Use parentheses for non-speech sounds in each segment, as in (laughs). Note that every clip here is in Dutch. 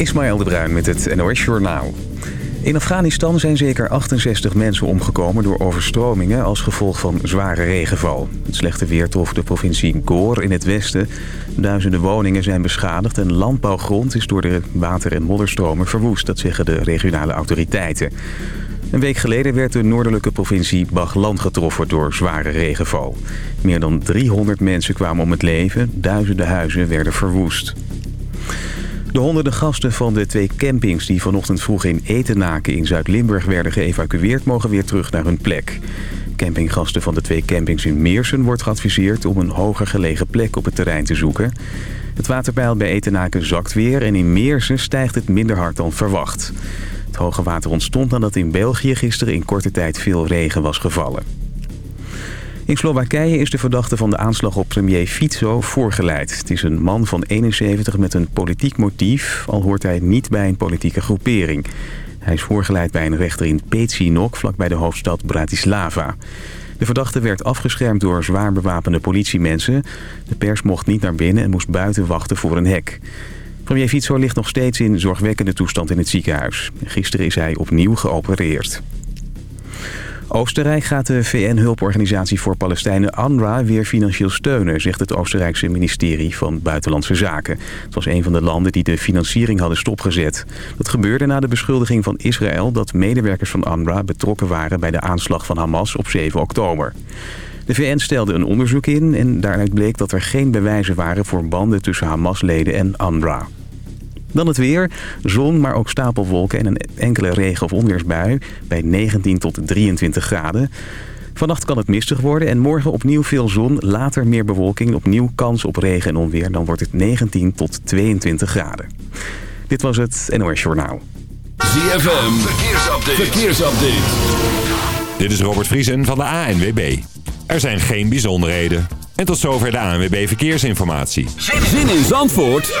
Ismaël de Bruin met het NOS Journaal. In Afghanistan zijn zeker 68 mensen omgekomen door overstromingen als gevolg van zware regenval. Het slechte weer trof de provincie Goor in het westen. Duizenden woningen zijn beschadigd en landbouwgrond is door de water- en modderstromen verwoest. Dat zeggen de regionale autoriteiten. Een week geleden werd de noordelijke provincie Bagland getroffen door zware regenval. Meer dan 300 mensen kwamen om het leven, duizenden huizen werden verwoest. De honderden gasten van de twee campings die vanochtend vroeg in Etenaken in Zuid-Limburg werden geëvacueerd mogen weer terug naar hun plek. Campinggasten van de twee campings in Meersen wordt geadviseerd om een hoger gelegen plek op het terrein te zoeken. Het waterpeil bij Etenaken zakt weer en in Meersen stijgt het minder hard dan verwacht. Het hoge water ontstond nadat in België gisteren in korte tijd veel regen was gevallen. In Slowakije is de verdachte van de aanslag op premier Fico voorgeleid. Het is een man van 71 met een politiek motief, al hoort hij niet bij een politieke groepering. Hij is voorgeleid bij een rechter in Pezinok, vlakbij de hoofdstad Bratislava. De verdachte werd afgeschermd door zwaar bewapende politiemensen. De pers mocht niet naar binnen en moest buiten wachten voor een hek. Premier Fico ligt nog steeds in zorgwekkende toestand in het ziekenhuis. Gisteren is hij opnieuw geopereerd. Oostenrijk gaat de VN-hulporganisatie voor Palestijnen UNRWA weer financieel steunen, zegt het Oostenrijkse ministerie van Buitenlandse Zaken. Het was een van de landen die de financiering hadden stopgezet. Dat gebeurde na de beschuldiging van Israël dat medewerkers van UNRWA betrokken waren bij de aanslag van Hamas op 7 oktober. De VN stelde een onderzoek in en daaruit bleek dat er geen bewijzen waren voor banden tussen Hamas-leden en UNRWA. Dan het weer. Zon, maar ook stapelwolken en een enkele regen- of onweersbui bij 19 tot 23 graden. Vannacht kan het mistig worden en morgen opnieuw veel zon, later meer bewolking, opnieuw kans op regen en onweer. Dan wordt het 19 tot 22 graden. Dit was het NOS Journaal. ZFM, verkeersupdate. verkeersupdate. Dit is Robert Vriesen van de ANWB. Er zijn geen bijzonderheden. En tot zover de ANWB Verkeersinformatie. Zin in Zandvoort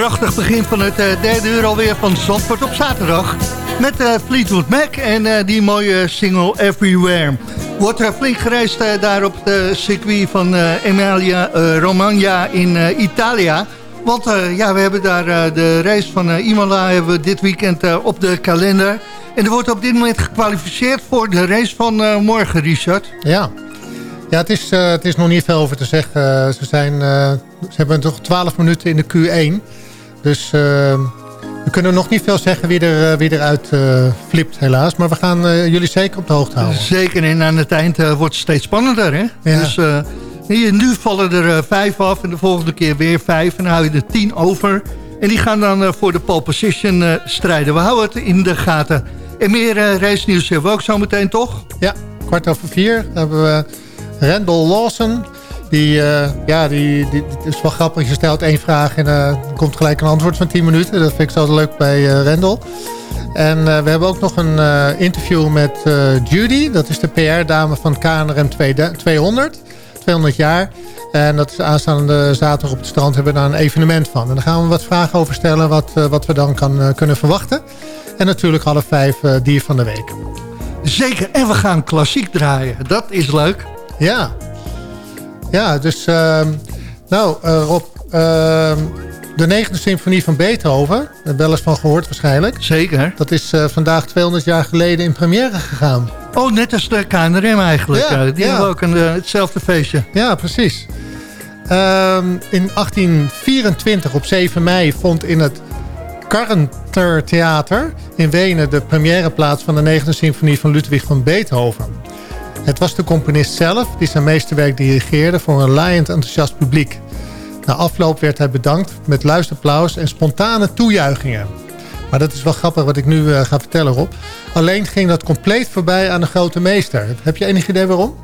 Prachtig begin van het derde uur alweer van Zandvoort op zaterdag. Met Fleetwood Mac en die mooie single Everywhere. Wordt er flink gereisd daar op de circuit van Emilia Romagna in Italië. Want ja, we hebben daar de race van Imola hebben we dit weekend op de kalender. En er wordt op dit moment gekwalificeerd voor de race van morgen, Richard. Ja, ja, het is, het is nog niet veel over te zeggen. Ze, zijn, ze hebben toch 12 minuten in de Q1. Dus we kunnen nog niet veel zeggen wie, er, wie eruit flipt helaas. Maar we gaan jullie zeker op de hoogte houden. Zeker, en aan het eind wordt het steeds spannender. Hè? Ja. Dus hier, nu vallen er vijf af en de volgende keer weer vijf. En dan hou je er tien over. En die gaan dan voor de pole position strijden. We houden het in de gaten. En meer reisnieuws hebben we ook zo meteen, toch? Ja, kwart over vier hebben we Randall Lawson. Die, uh, ja, die, die, is wel grappig. Je stelt één vraag en uh, er komt gelijk een antwoord van 10 minuten. Dat vind ik zo leuk bij uh, Randall. En we hebben ook nog een interview met Judy. Dat is de PR-dame van KNRM 200. 200 jaar. En dat is aanstaande zaterdag op het strand hebben we daar een evenement van. En daar gaan we wat vragen over stellen wat, wat we dan kan, kunnen verwachten. En natuurlijk half vijf dier van de week. Zeker, en we gaan klassiek draaien. Dat is leuk. Ja. Ja, dus... Uh, nou, uh, Rob... Uh, de negende symfonie van Beethoven. Daar wel eens van gehoord waarschijnlijk. Zeker. Dat is uh, vandaag 200 jaar geleden in première gegaan. Oh, net als de KNRM eigenlijk. Ja, die ja. hebben ook een, hetzelfde feestje. Ja, precies. Ehm, in 1824 op 7 mei vond in het Karrenter Theater in Wenen... de première plaats van de negende symfonie van Ludwig van Beethoven. Het was de componist zelf die zijn meesterwerk dirigeerde voor een laaiend enthousiast publiek. Na afloop werd hij bedankt met luisterapplaus en spontane toejuichingen. Maar dat is wel grappig wat ik nu uh, ga vertellen, Rob. Alleen ging dat compleet voorbij aan de grote meester. Heb je enig idee waarom?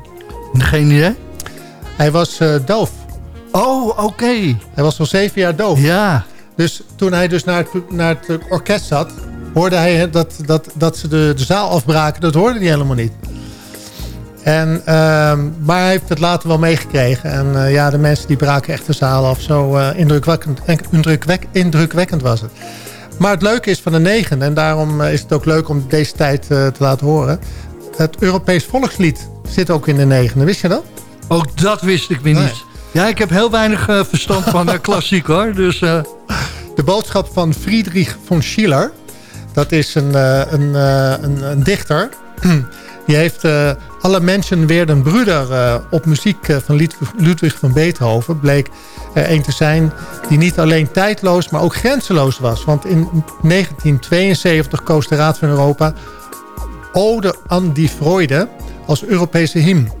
Geen idee. Hij was uh, doof. Oh, oké. Hij was al zeven jaar doof. Ja. Dus toen hij dus naar het, naar het orkest zat... hoorde hij dat, dat, dat ze de, de zaal afbraken. Dat hoorde hij helemaal niet. En, uh, maar hij heeft het later wel meegekregen. En uh, ja, de mensen die braken echt de zaal af. Zo uh, indrukwekkend, indrukwekkend, indrukwekkend was het. Maar het leuke is van de negen. En daarom eh, is het ook leuk om deze tijd te laten horen. Het Europees volkslied zit ook in de negende. Wist je dat? Ook dat wist ik weer niet. Ja, ik heb heel weinig verstand van (laughs) klassiek hoor. Dus, De boodschap van Friedrich von Schiller. Dat is een, een, een, een dichter... (clears throat) Die heeft alle mensen weer een broeder uh, op muziek uh, van Ludwig van Beethoven. Bleek er een te zijn die niet alleen tijdloos, maar ook grenzeloos was. Want in 1972 koos de Raad van Europa Ode an die Freude als Europese hymn.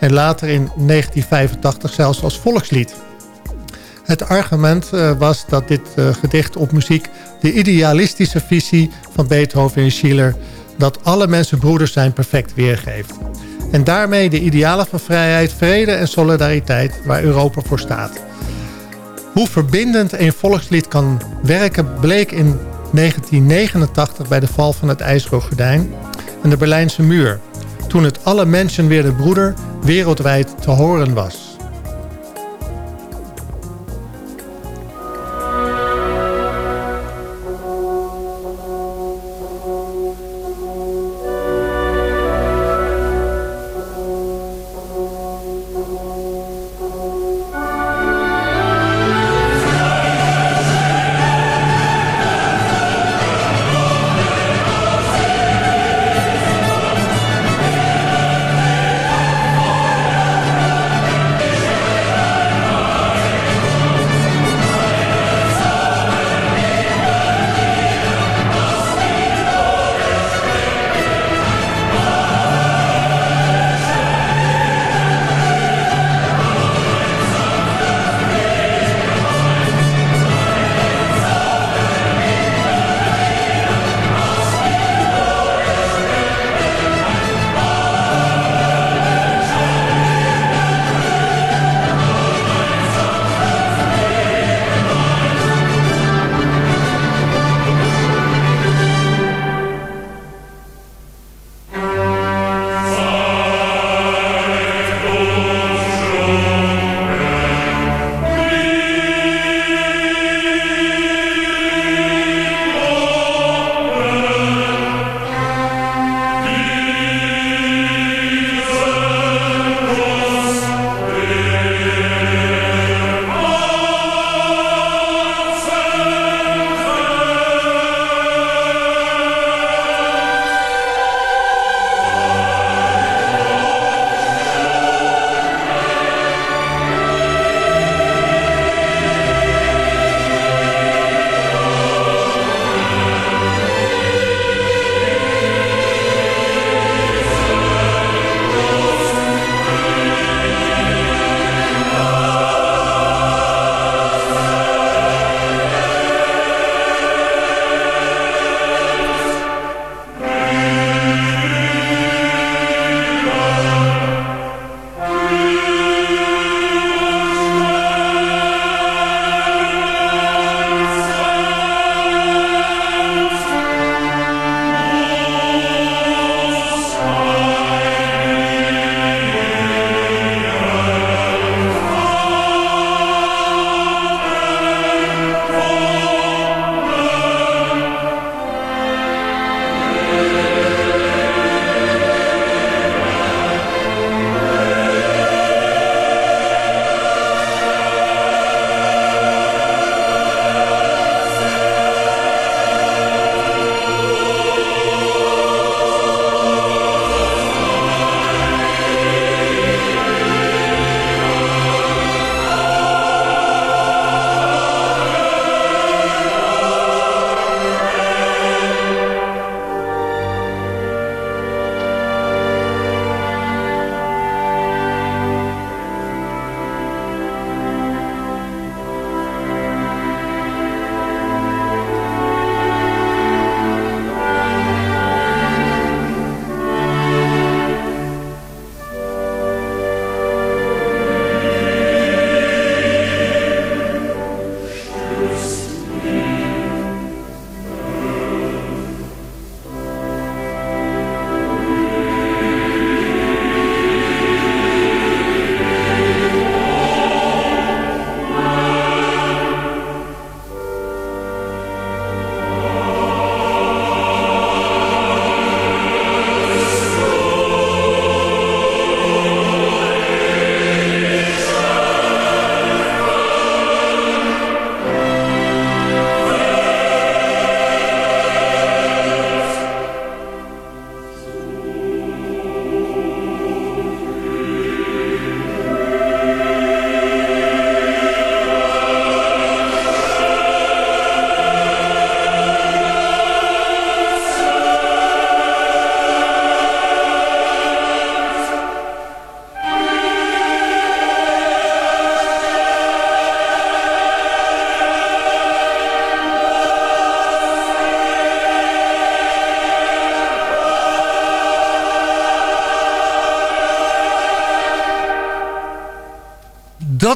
En later in 1985 zelfs als volkslied. Het argument was dat dit gedicht op muziek de idealistische visie van Beethoven en Schiller dat alle mensen broeders zijn perfect weergeeft. En daarmee de idealen van vrijheid, vrede en solidariteit waar Europa voor staat. Hoe verbindend een volkslied kan werken bleek in 1989 bij de val van het IJzeren Gordijn en de Berlijnse muur. Toen het alle mensen weer de broeder wereldwijd te horen was.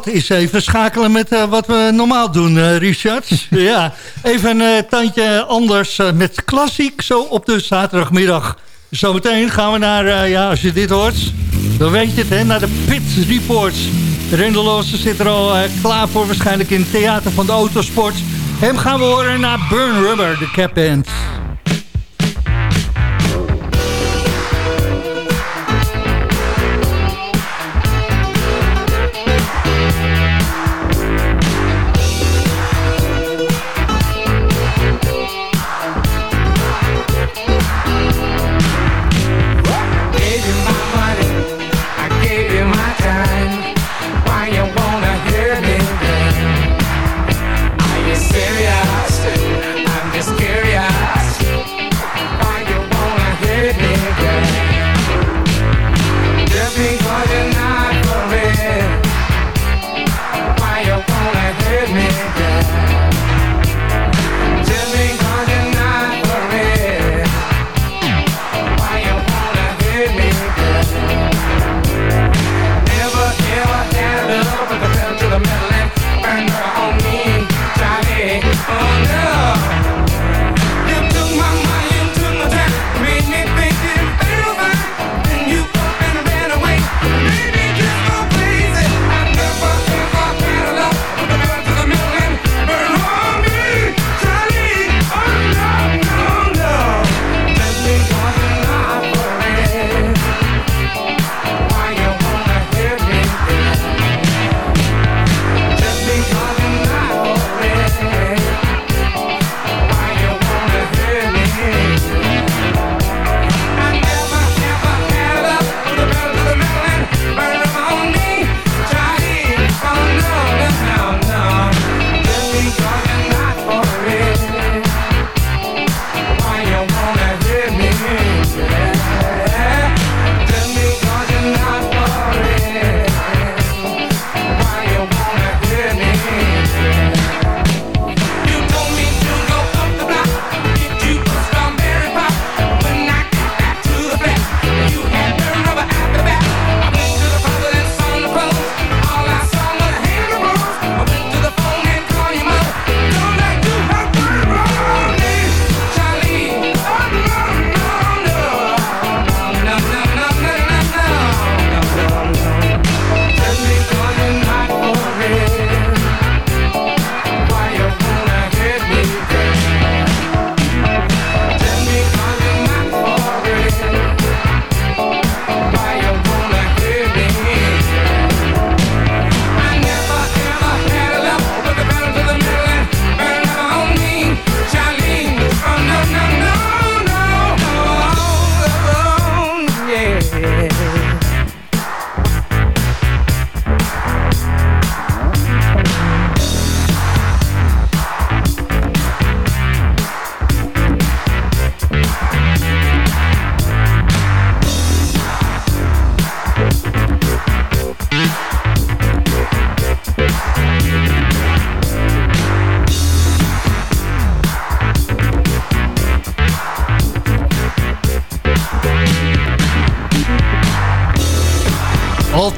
Dat is even schakelen met eh, wat we normaal doen, eh, Richard. (laughs) ja, even een eh, tandje anders met klassiek zo op de zaterdagmiddag. Zometeen gaan we naar, ja, als je dit hoort, dan weet je het, hè, naar de Pit Reports. Rendeloze zit er al klaar voor, waarschijnlijk in het Theater van de Autosport. Hem gaan we horen naar Burn Rubber, de cap band.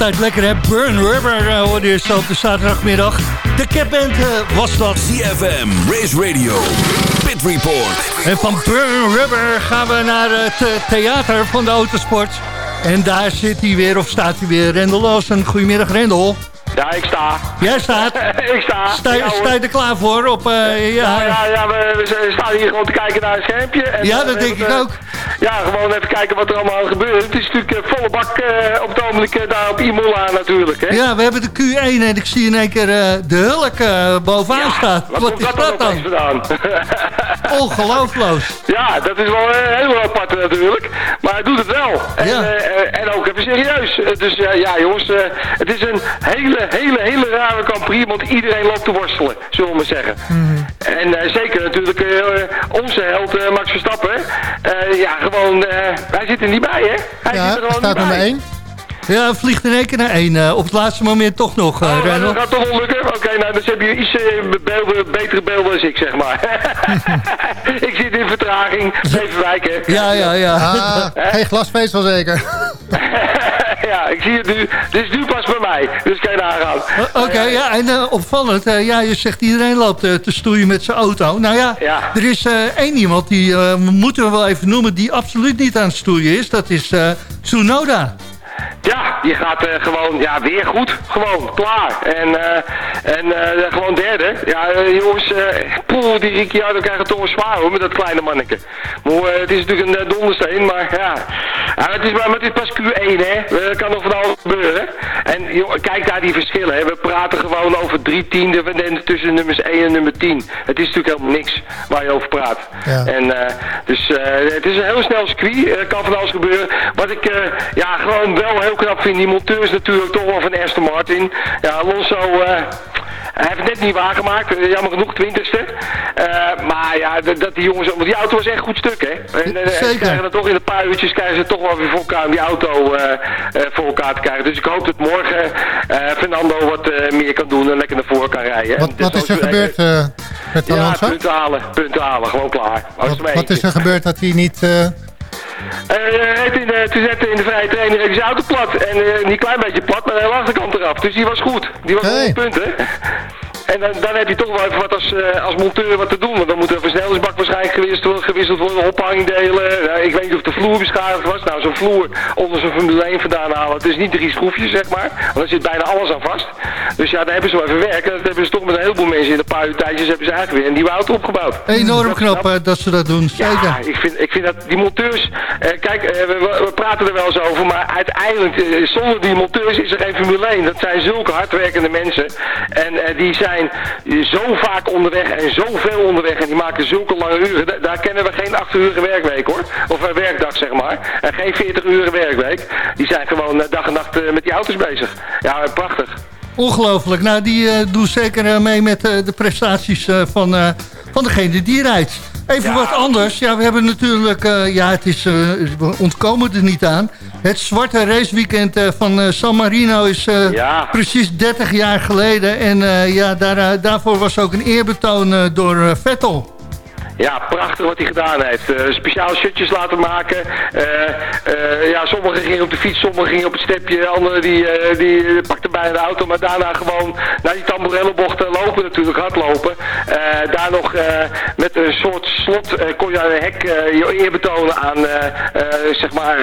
Altijd lekker hè, Burn Rubber uh, hoorde je zo op de zaterdagmiddag. De capband uh, was dat. CFM, Race Radio, Pit Report. En van Burn Rubber gaan we naar het uh, theater van de autosport. En daar zit hij weer, of staat hij weer, Rendel Lawson. Goedemiddag Rendel. Ja, ik sta. Jij staat. (laughs) ik sta. Sta, Ja, sta je er klaar voor? Op, uh, ja, Ja, ja, ja we, we staan hier gewoon te kijken naar een schermpje. En, Ja, eh, dat denk ik eh, ook. Ja, gewoon even kijken wat er allemaal gebeurt. Het is natuurlijk eh, volle bak eh, op het ogenblik eh, daar op Imola natuurlijk. Hè? Ja, we hebben de Q1 en ik zie in één keer de hulk bovenaan staan. Wat, komt is dat dat dan? (laughs) Ongelooflijk. ja, dat is wel heel apart natuurlijk. Maar hij doet het wel. En, Ja. en ook even serieus. Dus ja, jongens, het is een hele, hele, hele rare Prix. Want iedereen loopt te worstelen, zullen we maar zeggen. Mhm. En zeker natuurlijk onze held Max Verstappen. Eh, ja, gewoon, eh, hij zit er niet bij, hè? Hij Ja, zit er gewoon staat niet nummer bij. 1. Ja, vliegt in één keer naar één. eh, op het laatste moment toch nog, eh Oh, dat gaat toch wel lukken? Oké, nou, dus heb je iets eh, beelden, betere beelden dan ik, zeg maar. (laughs) ik zit in vertraging, even wijken. Ja, ja, ja. Ah, (laughs) geen glasvezel zeker. (laughs) ja, ja, ik zie het nu. Dit is nu pas bij mij. Dus kan je nagaan. O- Oké, ja, en eh, opvallend. eh, ja, je zegt iedereen loopt eh, te stoeien met zijn auto. Nou ja, Ja. er is eh, één iemand die eh, we moeten we wel even noemen... die absoluut niet aan het stoeien is. Dat is eh, Tsunoda. Ja, die gaat eh, gewoon, ja, weer goed. Gewoon, klaar. En, eh, en eh, gewoon derde. Ja, jongens, eh poeh, die Ricciardo krijgt het toch wel zwaar hoor, met dat kleine manneke. Maar het is natuurlijk een dondersteen, maar ja. ja het, is, maar het is pas Q1, hè. Er kan nog van alles gebeuren. En joh, kijk daar die verschillen, hè. We praten gewoon over drie tienden van- tussen nummers 1 en nummer 10. Het is natuurlijk helemaal niks waar je over praat. Ja. En dus het is een heel snel circuit, er kan van alles gebeuren. Wat ik ja, gewoon wel heel knap vind, die monteurs natuurlijk toch wel van Aston Martin. Ja, Alonso... eh, hij heeft het net niet waargemaakt, eh, jammer genoeg, twintigste. Eh maar ja, dat, dat die jongens, want die auto was echt goed stuk, hè. En, Zeker. Ze krijgen dan toch in een paar uurtjes krijgen ze toch wel weer voor elkaar om die auto voor elkaar te krijgen. Dus ik hoop dat morgen Fernando wat meer kan doen en lekker naar voren kan rijden. Wat, En wat dus is er gebeurd met Ja, Alonso? punten halen, punten halen, gewoon klaar. Wat is er gebeurd dat hij niet... eh, eh, hij heeft in de, toen zette in de vrije training hij zijn auto plat. En eh, niet klein beetje plat, maar de hele achterkant eraf. Dus die was goed. Die was Hey. 100 punten. En dan, dan heb je toch wel even wat als, eh, als monteur wat te doen. Want dan moet er een versnellingsbak waarschijnlijk gewisseld worden, gewisseld worden ophangdelen. Ja, ik weet niet of de vloer beschadigd was. Nou, zo'n vloer onder zo'n Formule 1 vandaan halen. Het is niet drie schroefjes, zeg maar. Want er zit bijna alles aan vast. Dus ja, daar hebben ze wel even werk. En dat hebben ze toch met een heleboel mensen in een paar uur tijdjes hebben ze eigenlijk weer een nieuwe auto opgebouwd. Enorm Dat knap dat ze dat doen. Zeker. ja, ik vind, ik vind dat die monteurs... eh, kijk, eh, we, praten er wel eens over, maar uiteindelijk, eh, zonder die monteurs is er geen Formule 1. Dat zijn zulke hardwerkende mensen. En die zijn zo vaak onderweg en zoveel onderweg en die maken zulke lange uren. Da- daar kennen we geen 8 uur werkweek hoor. Of een werkdag zeg maar. En geen 40 uur werkweek. Die zijn gewoon eh, dag en nacht eh, met die auto's bezig. Ja, prachtig. Ongelooflijk. Nou, die eh, doen zeker eh, mee met eh, de prestaties van, van degene die rijdt. Even Ja. wat anders. Ja, we hebben natuurlijk... ja, het is... we ontkomen er niet aan. Het zwarte raceweekend van San Marino is Ja. precies 30 jaar geleden. En ja, daar, daarvoor was ook een eerbetoon door Vettel. Ja, prachtig wat hij gedaan heeft. Eh, speciaal shirtjes laten maken. Eh, eh, ja, sommigen gingen op de fiets, sommigen gingen op het stepje. Anderen die, die pakten bijna de auto, maar daarna gewoon naar die tamborellenbocht eh, lopen natuurlijk, hardlopen. Daar nog met een soort slot kon je aan een hek je eer betonen aan, zeg maar,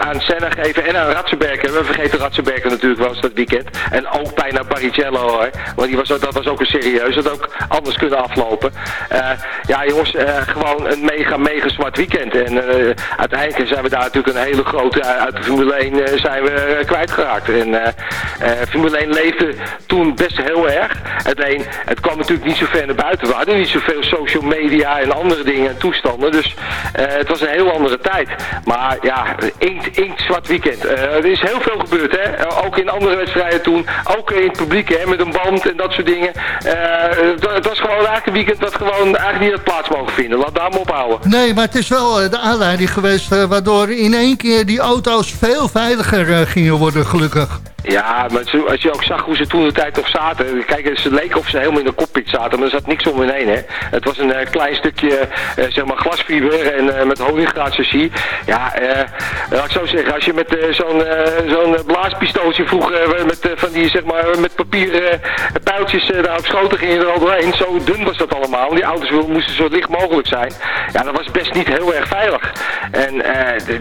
aan Senna geven en aan Ratzenberger. We vergeten Ratzenberger natuurlijk wel eens dat weekend. En ook bijna Barrichello hoor. Want die was, dat was ook een serieus. Dat ook anders kunnen aflopen. Ja jongens, eh, gewoon een mega, mega zwart weekend. En eh, uiteindelijk zijn we daar natuurlijk een hele grote eh, uit de Formule 1 eh, zijn we kwijtgeraakt. En Formule 1 leefde toen best heel erg. Alleen, het kwam natuurlijk niet zo ver naar buiten. We hadden niet zoveel social media en andere dingen en toestanden. Dus het was een heel andere tijd. Maar ja, inkt, inkt zwart weekend. Er is heel veel gebeurd, hè. Ook in andere wedstrijden toen. Ook in het publiek, hè, met een band en dat soort dingen. Het, het was gewoon eigenlijk een weekend dat gewoon eigenlijk niet had plaats mogen vinden. Laat daar maar ophouden. Nee, maar het is wel eh, de aanleiding geweest... eh, waardoor in één keer die auto's veel veiliger eh, gingen worden, gelukkig. Ja, maar als je ook zag hoe ze toen de tijd nog zaten. Kijk, ze leken of ze helemaal in de cockpit zaten, maar er zat niks om hen heen. Hè. Het was een eh, klein stukje eh, zeg maar glasfiber en eh, met hooggraadchassis. Ja, laat ik zo zeggen, als je met zo'n zo'n blaaspistooltje vroeger met van die zeg maar met papieren pijltjes daar op schoten ging je er al doorheen. Zo dun was dat allemaal. Die auto's moesten zo licht mogelijk zijn. Ja, dat was best niet heel erg veilig. En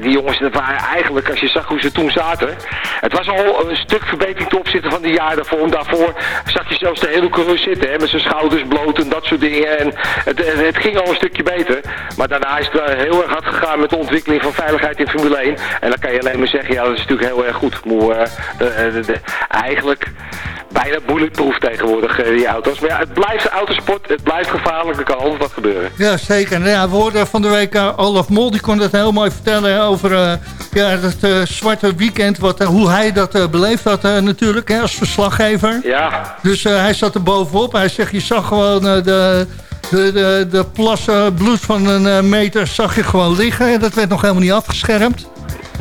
die jongens, dat waren eigenlijk, als je zag hoe ze toen zaten. Het was al een stuk verbetering ten opzichte van de jaren daarvoor. En daarvoor zag je zelfs de hele coureur zitten, hè, met zijn schouders bloot en dat soort dingen. En het, het, het ging al een stukje beter. Maar daarna is het heel erg hard gegaan met de ontwikkeling van veiligheid in Formule 1. En dan kan je alleen maar zeggen, ja, dat is natuurlijk heel erg goed. Maar, eh, de- eigenlijk bijna bulletproof tegenwoordig, eh, die auto's. Maar ja, het blijft autosport, het blijft gevaarlijk, er kan altijd wat gebeuren. Ja, zeker. Nou ja, we hoorden van de week eh, Olaf Mol, die kon dat heel mooi vertellen over eh, ja, eh, zwarte weekend, wat, eh, hoe hij dat eh, beleefd had eh, natuurlijk hè, als verslaggever. Ja, Dus eh, hij zat er bovenop. Hij zegt, je zag gewoon eh, de, de, de, de plassen bloed van een meter zag je gewoon liggen. En dat werd nog helemaal niet afgeschermd.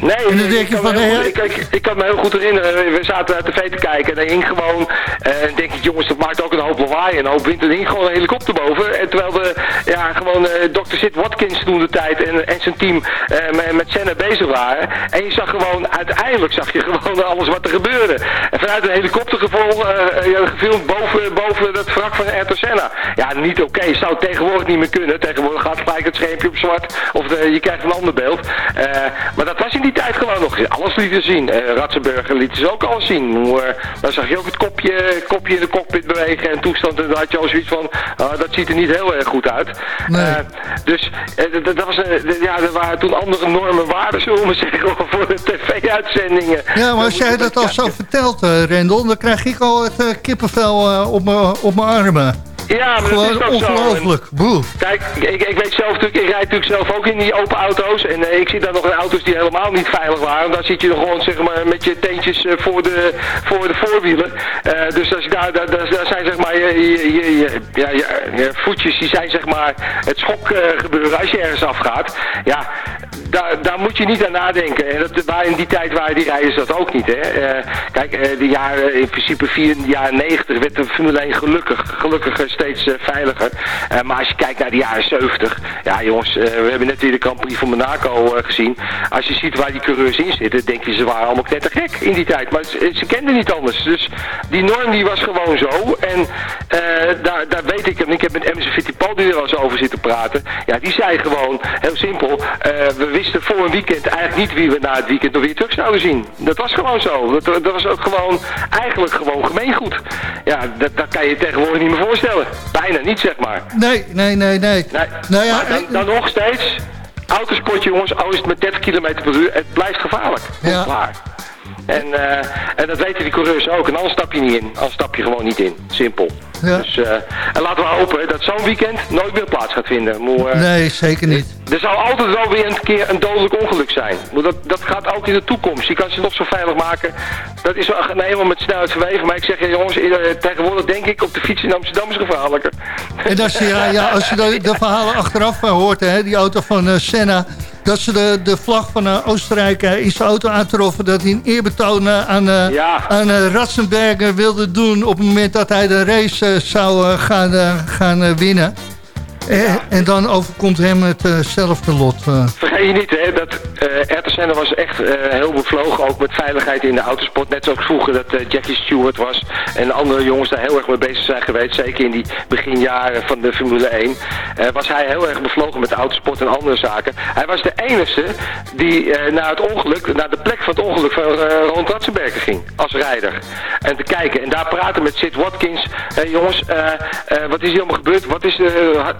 Nee, En dan ik, denk je kan me van, heel hé, goed- ik, ik, ik kan me heel goed herinneren, we zaten naar tv te kijken en er hing gewoon, eh, en denk ik jongens, dat maakt ook een hoop lawaai en een hoop wind, er hing gewoon een helikopter boven. En terwijl de, ja, gewoon gewoon eh, Dr. Sid Watkins toen de tijd en, en zijn team eh, met, Senna bezig waren. En je zag gewoon, uiteindelijk zag je gewoon (laughs) alles wat er gebeurde. En vanuit een helikoptergevolg eh, ja, gefilmd boven, boven dat wrak van Ayrton Senna. Ja, niet oké. Zou tegenwoordig niet meer kunnen. Tegenwoordig gaat gelijk het schermpje op zwart of de, je krijgt een ander beeld. Eh, maar dat gewoon nog. Alles lieten zien. Eh Ratzenberger liet ze ook alles zien. Hoe, eh, dan zag je ook het kopje, kopje in de cockpit bewegen en toestand. En dan had je al zoiets van, ah, dat ziet er niet heel erg goed uit. Nee. Eh, dus dat- was, ja, er waren toen andere normen waarden, zullen we maar (laughs) zeggen, voor de tv-uitzendingen. Ja, maar als jij dat al zo vertelt, Rendel, dan krijg ik al het kippenvel op mijn op mijn armen. Ja, maar dat is Gewoon zo. En- ongelooflijk. Kijk, ik, ik weet zelf natuurlijk, ik rijd natuurlijk zelf ook in die open auto's. En eh, ik zit daar nog in auto's die helemaal niet veilig waren. Dan zit je nog gewoon zeg maar, met je teentjes eh, voor, de, voor de voorwielen. Eh, dus als je daar, daar, daar, daar zijn zeg maar je, je, je, ja, je, je voetjes, die zijn zeg maar het schok gebeuren als je ergens afgaat. Ja, daar, daar moet je niet aan nadenken. En dat, waar in die tijd waren die rijders dat ook niet. Hè. Eh, kijk, eh, de jaren, in principe via de jaren 90 werd de Formule 1 gelukkig, gelukkig eh, steeds eh, veiliger. Maar als je kijkt naar de jaren 70, ja jongens, we hebben net weer de Grand Prix van Monaco gezien. Als je ziet waar die coureurs in zitten, denk je ze waren allemaal knettergek in die tijd. Maar ze, kenden niet anders. Dus die norm die was gewoon zo. En daar, daar weet ik, en ik heb met Emerson Fittipaldi er wel eens over zitten praten. Ja, die zei gewoon, heel simpel, we wisten voor een weekend eigenlijk niet wie we na het weekend nog weer terug zouden zien. Dat was gewoon zo. Dat, dat was ook gewoon, eigenlijk gewoon gemeengoed. Ja, dat, dat kan je tegenwoordig niet meer voorstellen. Bijna niet, zeg maar. Nee, nee, nee, nee. Nee, Nou ja, maar dan, dan nog steeds, autosport jongens, al is het met 30 km per uur, het blijft gevaarlijk. Ja. Klaar. En, eh, en dat weten die coureurs ook. En anders stap je niet in. Anders stap je gewoon niet in. Simpel. Ja. Dus, eh, en laten we hopen dat zo'n weekend nooit meer plaats gaat vinden. Maar, eh, nee, zeker niet. Er zal altijd wel weer een keer een dodelijk ongeluk zijn. Maar dat, dat gaat ook in de toekomst. Je kan ze nog zo veilig maken. Dat is wel nee, helemaal met snelheid verweven. Maar ik zeg je jongens, tegenwoordig denk ik op de fiets in Amsterdam is gevaarlijker. En als je, ja, ja, als je de, de verhalen achteraf hoort, hè, die auto van Senna... dat ze de, de vlag van eh, Oostenrijk eh, in zijn auto aantroffen... dat hij een eerbetoon eh, aan, Ja. aan Ratzenberger wilde doen... op het moment dat hij de race zou gaan, gaan winnen. En dan overkomt hem hetzelfde lot. Vergeet je niet hè, Ayrton Senna was echt eh, heel bevlogen, ook met veiligheid in de autosport. Net zoals vroeger dat eh, Jackie Stewart was en andere jongens daar heel erg mee bezig zijn geweest. Zeker in die beginjaren van de Formule 1 eh, was hij heel erg bevlogen met de autosport en andere zaken. Hij was de enige die naar het ongeluk, naar de plek van het ongeluk van Ron Ratzenberger ging als rijder. En te kijken en daar praten met Sid Watkins. Jongens, wat is hier allemaal gebeurd? Wat is,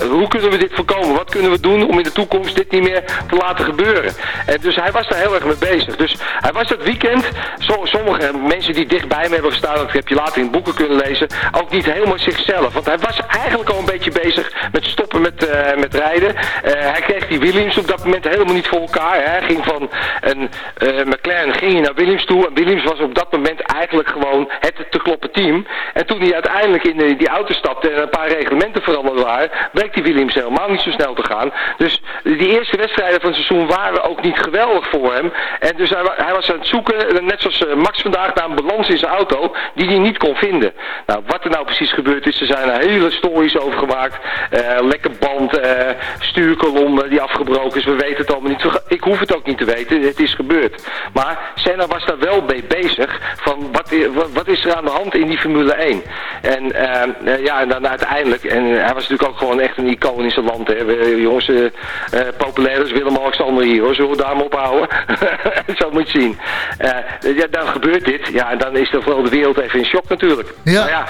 hoe kunnen we dit voorkomen? Wat kunnen we doen om in de toekomst dit niet meer te laten gebeuren? En dus hij was daar heel erg mee bezig. Dus hij was dat weekend, so- sommige mensen die dichtbij me hebben gestaan, dat heb je later in boeken kunnen lezen, ook niet helemaal zichzelf. Want hij was eigenlijk al een beetje bezig met stoppen met, eh, met rijden. Eh, hij kreeg die Williams op dat moment helemaal niet voor elkaar. Hij ging van een eh, McLaren ging hij naar Williams toe. En Williams was op dat moment eigenlijk gewoon het te kloppen team. En toen hij uiteindelijk in die auto stapte en een paar reglementen veranderd waren, bleek die Williams helemaal niet zo snel te gaan. Dus die eerste wedstrijden van het seizoen waren ook niet geweldig voor hem. En dus hij, hij was aan het zoeken, net zoals eh, Max vandaag, naar een balans in zijn auto die hij niet kon vinden. Nou, wat er nou precies gebeurd is, er zijn er hele stories over gemaakt. Eh, lekker band, eh, stuurkolom eh, die afgebroken is, we weten het allemaal niet. Ik hoef het ook niet te weten, het is gebeurd. Maar Senna was daar wel mee bezig van wat, wat, is er aan de hand in die Formule 1. En eh, eh, ja, en dan uiteindelijk, en hij was natuurlijk ook gewoon echt een icoon in zijn land. Hè. Jongens, eh eh, populair is Willem-Alexander hier hoor, zullen we daar maar ophouden? (laughs) Zo moet je zien. Eh, ja, dan gebeurt dit, ja, en dan is de, wereld even in shock natuurlijk. Ja. Maar ja,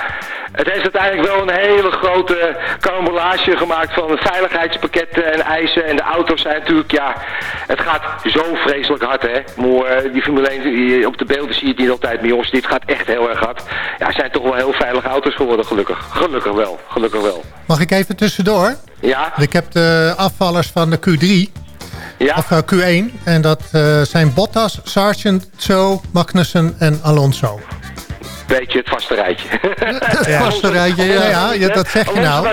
het heeft uiteindelijk wel een hele grote karambolage gemaakt van veiligheidspakketten en eisen. En de auto's zijn natuurlijk, ja, het gaat zo vreselijk hard hè. Maar eh, die Formule 1, die- op de beelden zie je het niet altijd, maar jongens, dit gaat echt heel erg hard. Ja, het zijn toch wel heel veilige auto's geworden, gelukkig. Gelukkig wel, gelukkig wel. Mag ik even tussendoor? Ja, Ik heb de afvallers van de Q3, ja. of eh, Q1. En dat eh, zijn Bottas, Sargent, Zo, Magnussen en Alonso. Beetje het vaste rijtje. (laughs) Het vaste rijtje, ja. Ja, ja, dat zeg je nou.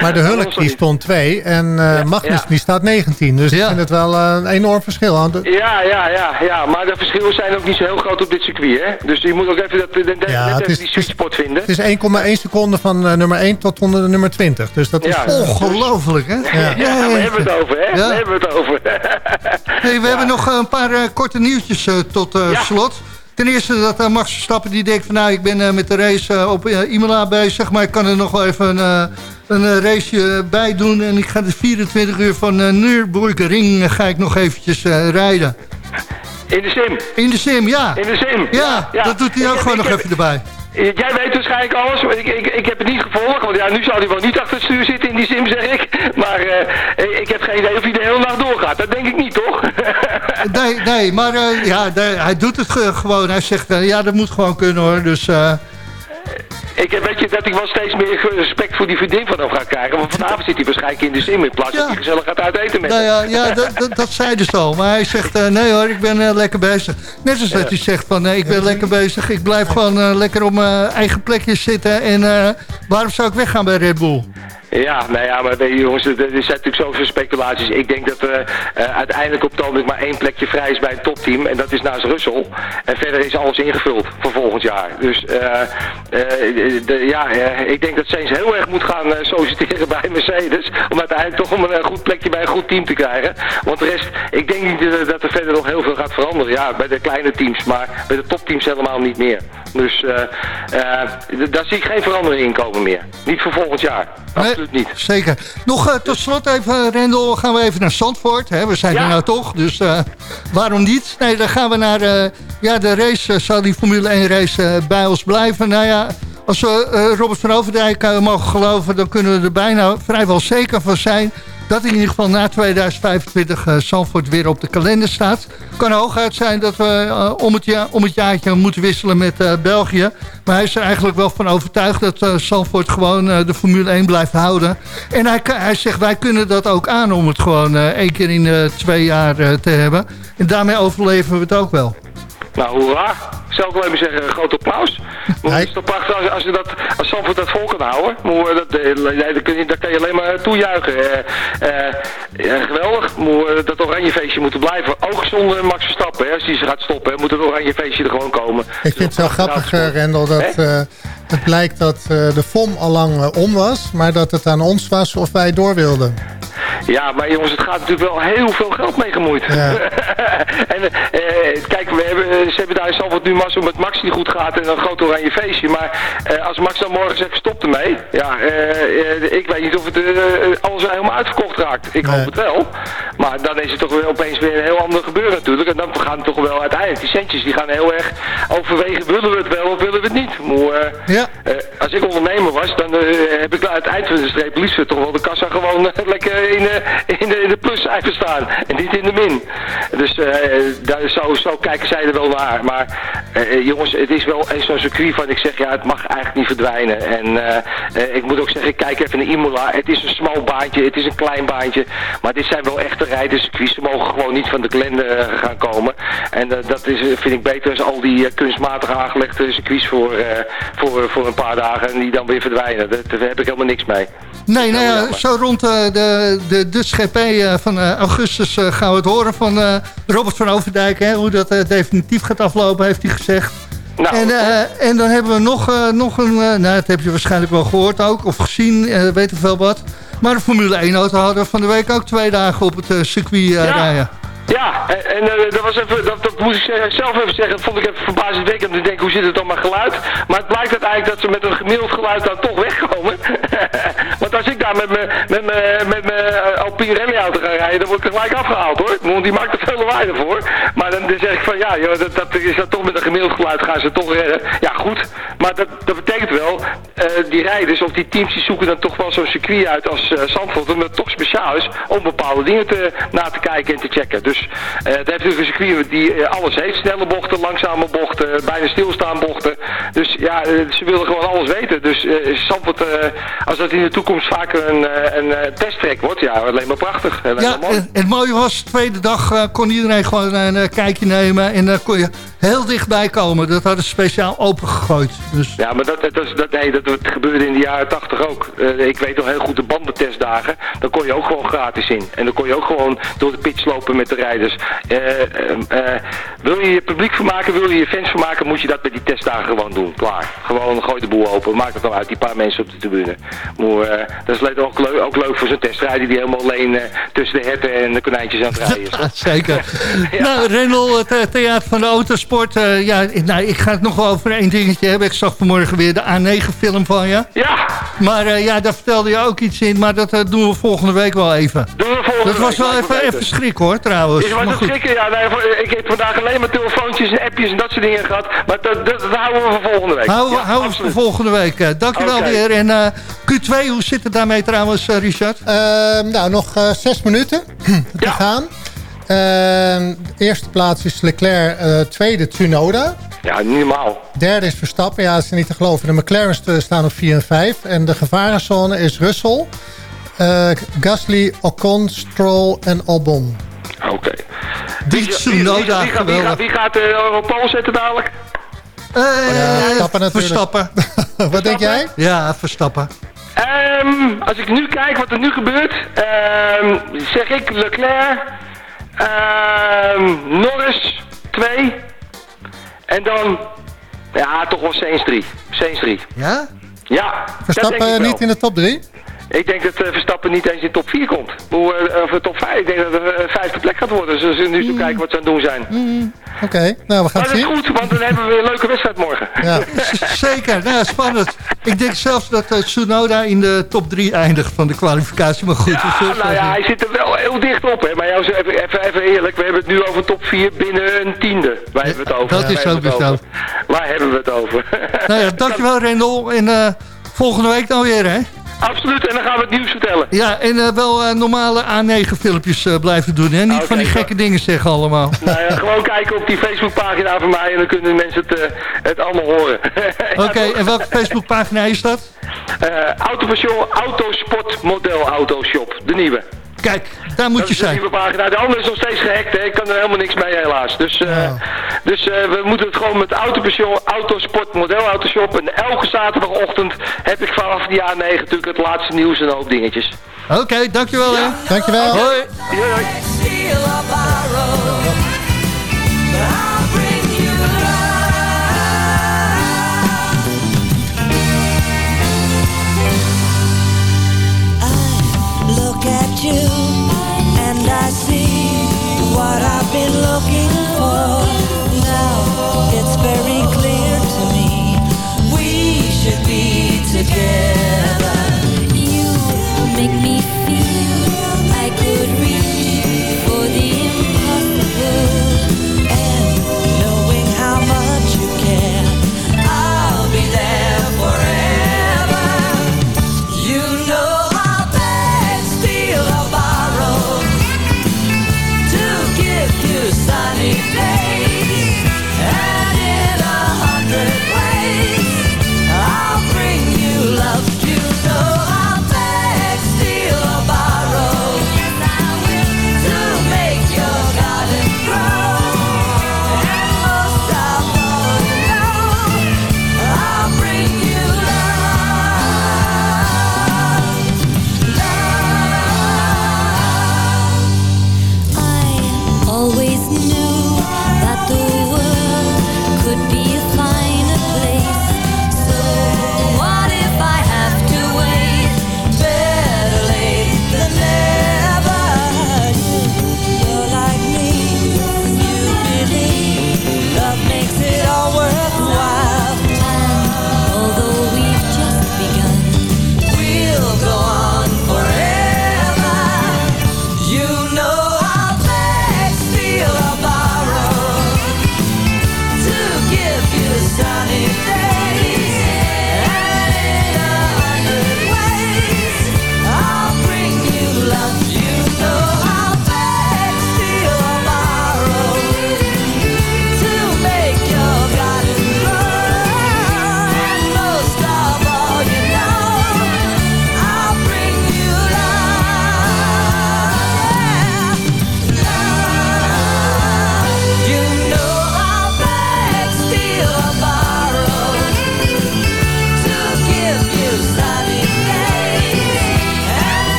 Maar de Hulk die stond 2 en eh Magnus die staat 19. Dus ik vind het wel eh, een enorm verschil. hè. De- Ja, ja, ja, ja, maar de verschillen zijn ook niet zo heel groot op dit circuit, hè? Dus je moet ook even, dat, de, de, Ja, het is- die sweet spot vinden. Het is 1,1 seconde van eh, nummer 1 tot onder de nummer 20. Dus dat is... Ja. Ongelooflijk, hè? Ja. Ja, daar hebben we het over, hè? Ja. Daar hebben we het over. Hey, we hebben nog een paar korte nieuwtjes tot eh, Ja. slot. Ten eerste dat uh, Max Verstappen die denkt van... nou, ik ben eh, met de race eh, op Imola bezig... maar ik kan er nog wel even een raceje bij doen... en ik ga de 24 uur van uh, Nürburgring ga ik nog eventjes rijden. In de sim. In de sim, ja. In de sim. Ja, dat doet hij ook heb- gewoon nog heb- even erbij. Jij weet waarschijnlijk alles, maar ik, ik, ik heb het niet gevolgd. Want ja, nu zal hij wel niet achter het stuur zitten in die sim, zeg ik. Maar eh, ik heb geen idee of hij de hele nacht doorgaat. Dat denk ik niet, toch? (laughs) Nee, nee maar eh, ja, hij doet het ge- gewoon. Hij zegt, eh, ja, dat moet gewoon kunnen hoor. Dus ik weet je, dat ik wel steeds meer respect voor die vriendin van hem ga krijgen. Want vanavond zit hij waarschijnlijk in de sim in plaats Ja. dat hij gezellig gaat uiteten met Nou ja, ja dat, dat, zei dus al. Maar hij zegt, eh, nee hoor, ik ben eh, lekker bezig. Net als dat hij zegt van, nee, ik ben lekker bezig. Ik blijf gewoon eh, lekker op mijn eigen plekje zitten. En eh, waarom zou ik weggaan bij Red Bull? Ja, nou ja, maar weet je, jongens, er, zijn natuurlijk zoveel speculaties. Ik denk dat er eh, uiteindelijk op het maar één plekje vrij is bij een topteam. En dat is naast Russell. En verder is alles ingevuld voor volgend jaar. Dus eh, eh, de, ja, eh, ik denk dat Sainz heel erg moet gaan eh, solliciteren (laughs) bij Mercedes. Om uiteindelijk toch een, eh, goed plekje bij een goed team te krijgen. Want de rest, ik denk niet eh, dat er verder nog heel veel gaat veranderen. Ja, bij de kleine teams, maar bij de topteams helemaal niet meer. Dus eh, eh, daar zie ik geen verandering in komen meer. Niet voor volgend jaar. Absoluut niet. Zeker. Nog eh, tot slot even, Rendel, gaan we even naar Zandvoort. Hè? We zijn Ja. er nou toch, dus waarom niet? Nee, dan gaan we naar ja, de race. zal die Formule 1 race bij ons blijven? Nou ja, als we Robert van Overdijk mogen geloven... dan kunnen we er bijna vrijwel zeker van zijn... dat in ieder geval na 2025 eh Zandvoort weer op de kalender staat. kan hooguit zijn dat we eh, om, het ja, om het jaartje moeten wisselen met eh, België. Maar hij is er eigenlijk wel van overtuigd dat eh Zandvoort gewoon eh, de Formule 1 blijft houden. En hij, hij zegt wij kunnen dat ook aan om het gewoon eh, één keer in twee jaar eh, te hebben. En daarmee overleven we het ook wel. Nou, hoera. Zou ik wel even zeggen, een groot applaus. Maar Hij- Het is toch prachtig als, als, je dat, als Zandvoort dat vol kan houden. Maar, eh, dat, eh, nee, dat, kun je, dat kan je alleen maar toejuichen. Eh, ja, geweldig. Maar, dat oranje feestje moet blijven. Ook zonder Max Verstappen. Hè. Als hij ze gaat stoppen, hè, moet het oranje feestje er gewoon komen. Ik vind het wel grappig, eh, Rendel, dat het blijkt dat eh, de FOM al lang eh, om was. Maar dat het aan ons was of wij door wilden. Ja, maar jongens, het gaat natuurlijk wel heel veel geld mee gemoeid. Ja. (laughs) en eh, kijk, we hebben, eh, ze hebben daar in Zandvoort nu massa met Max die goed gaat en een groot oranje feestje. Maar eh, als Max dan morgen zegt stop ermee, ja, eh, ik weet niet of het eh, alles helemaal uitverkocht raakt. Ik Nee. hoop het wel. Maar dan is het toch weer opeens weer een heel ander gebeuren natuurlijk. En dan gaan toch wel uiteindelijk, die centjes die gaan heel erg overwegen, willen we het wel of willen we het niet. Maar, eh, Eh, als ik ondernemer was, dan eh, heb ik aan het eind van de streep liefst toch wel de kassa gewoon eh, lekker in, in, de, in de staan. En niet in de min. Dus daar, zo, zo kijken zij er wel naar. Maar jongens, het is wel zo'n circuit van ik zeg ja, het mag eigenlijk niet verdwijnen. En ik moet ook zeggen, ik kijk even naar Imola. Het is een smal baantje, het is een klein baantje. Maar dit zijn wel echte rijderscircuits. Ze mogen gewoon niet van de kalender eh, gaan komen. En dat is, vind ik beter dan al die kunstmatig aangelegde circuits voor, eh, voor, voor een paar dagen. En die dan weer verdwijnen. Daar, daar heb ik helemaal niks mee. Nee, nou ja, zo rond eh, de, de Dutch GP eh, van eh, augustus gaan we het horen van Robert van Overdijk. Hè, hoe dat definitief gaat aflopen, heeft hij gezegd. Nou, En, en dan hebben we nog, nog een, nou dat heb je waarschijnlijk wel gehoord ook, of gezien, weet ik veel wat. Maar de Formule 1 auto hadden van de week ook twee dagen op het circuit Ja. rijden. Ja, en, eh, dat was even, dat, dat moest ik zelf even zeggen, dat vond ik even verbazingwekkend. te denken, hoe zit het dan met geluid? Maar het blijkt uiteindelijk dat ze met een gemiddeld geluid dan toch wegkomen. (laughs) Want als ik daar met mijn met mijn met eh, Alpine Rally auto ga rijden, dan word ik gelijk afgehaald hoor. Want die maakt er veel lawaai voor. Maar dan, zeg ik van ja, joh, dat, dat is dat toch met een gemiddeld geluid gaan ze toch redden. Ja goed, maar dat, dat betekent wel, eh, die rijders of die teams die zoeken dan toch wel zo'n circuit uit als eh, Zandvoort, omdat het toch speciaal is om bepaalde dingen te, na te kijken en te checken. Dus eh dat heeft natuurlijk een circuit die alles heeft, snelle bochten, langzame bochten, bijna stilstaan bochten. Dus ja, ze willen gewoon alles weten. Dus Zandvoort, als dat in de toekomst vaker een, eh, een eh, testtrack wordt, ja, alleen maar prachtig. Alleen Ja, maar mooi. en het mooie was, de tweede dag eh, kon iedereen gewoon een eh, kijkje nemen. En dan kon je heel dichtbij komen. Dat hadden ze speciaal opengegooid. Dus Ja, maar dat, dat, dat, dat- nee, dat, dat gebeurde in de jaren 80 ook. Eh, ik weet nog heel goed de bandentestdagen. Dan kon je ook gewoon gratis in. En dan kon je ook gewoon door de pitch lopen met de rijders. Eh, eh, eh, wil je je publiek vermaken, wil je je fans vermaken, moet je dat met die testdagen gewoon doen. Klaar. Gewoon gooi de boel open. Maak het dan uit, die paar mensen op de tribune. Maar, eh, dat is leuk- ook, leuk, ook leuk voor zo'n testrijder die helemaal alleen eh, tussen de herten en de konijntjes aan het rijden is. (laughs) (laughs) Ja, zeker. Nou, Rendel, het eh, Theater van de Autosport. ja, ik- nou, ik ga het nog wel over één dingetje hebben. Ik zag vanmorgen weer de A9-film van je. Ja, Maar ja, daar vertelde je ook iets in. Maar dat doen we volgende week wel even. doen we volgende Dat was week, wel even, schrik hoor, trouwens. Is Maar het goed. schrikken? Ja, nee, ik heb vandaag alleen maar telefoontjes en appjes en dat soort dingen gehad. Maar dat, dat, dat houden we voor volgende week. Hou, Ja, ons voor volgende week. Dankjewel Oké. weer. En Q2, hoe zit het daarmee trouwens, eh, Richard? Ehm, nou, nog eh, zes minuten (clears throat) te Ja. gaan. Ehm, de eerste plaats is Leclerc, eh, tweede Tsunoda. Ja, normaal. Derde is Verstappen, ja, dat is niet te geloven. De McLaren's eh, staan op 4 en 5. En de gevarenzone is Russell, eh, Gasly, Ocon, Stroll en Albon. Oké. Die Wie- wie- Tsunoda, wie, wie, gaat- wie, geweldig. gaat, wie gaat de Europol zetten dadelijk? Eh, Verstappen natuurlijk. Verstappen. (laughs) Wat denk jij? Ja, Verstappen. Ehm, als ik nu kijk wat er nu gebeurt, ehm, zeg ik Leclerc, ehm, Norris 2 en dan, ja, toch wel Sainz 3. Sainz 3. Ja? Ja, dat denk ik Verstappen wel. niet in de top 3? Ik denk dat eh, Verstappen niet eens in top 4 komt. Hoe, eh, of de top 5. Ik denk dat het een vijfde plek gaat worden. Dus we nu zo kijken wat ze aan het doen zijn. Oké, nou we gaan Maar het dat is zien. goed, want dan hebben we weer een leuke wedstrijd morgen. Ja. (laughs) Zeker, nou, spannend. Ik denk zelfs dat eh, Tsunoda in de top 3 eindigt van de kwalificatie. Maar goed, we Ja, zullen nou ja, even- hij zit er wel heel dicht op. Hè. Maar jou, even, even, even eerlijk, we hebben het nu over top 4 binnen een tiende. Waar hebben we het over? dat Waar is hebben ook zo. over? Waar hebben we het over? Nou ja, dankjewel Rendel. En eh, volgende week dan weer, hè? Absoluut, en dan gaan we het nieuws vertellen. Ja, en eh, wel eh, normale A9-filmpjes eh, blijven doen, hè? Niet van die gekke dingen zeggen allemaal. (laughs) Nou ja, gewoon kijken op die Facebookpagina van mij en dan kunnen mensen het, het allemaal horen. (laughs) Oké, en welke Facebookpagina is dat? Uh, Autopassion, Autosport Model Autoshop, de nieuwe. Kijk, daar moet Dat je de zijn. pagina. De andere is nog steeds gehackt, hè. Ik kan er helemaal niks mee helaas. Dus, eh, dus eh, we moeten het gewoon met Autosport Model Autoshop. En elke zaterdagochtend heb ik vanaf die jaar 9 natuurlijk het laatste nieuws en ook dingetjes. Oké, dankjewel, hè? Dankjewel. Hoi. Doei, and I see what I've been looking for. Now it's very clear to me we should be together. You make me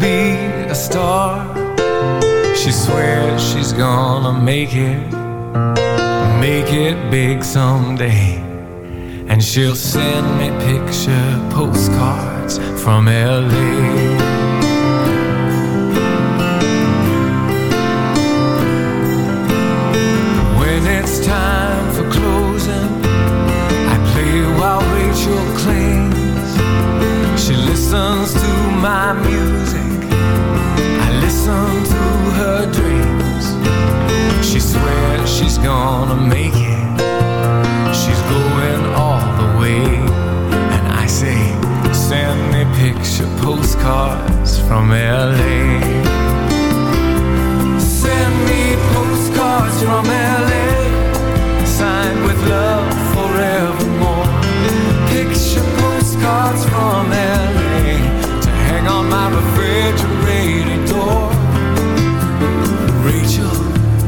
be a star. She swears she's gonna make it, make it big someday. And she'll send me picture postcards from LA. When it's time for closing, I play while Rachel clings. She listens to my music. Listen to her dreams. She swears she's gonna make it. She's going all the way. And I say, send me picture postcards from LA. Send me postcards from LA, signed with love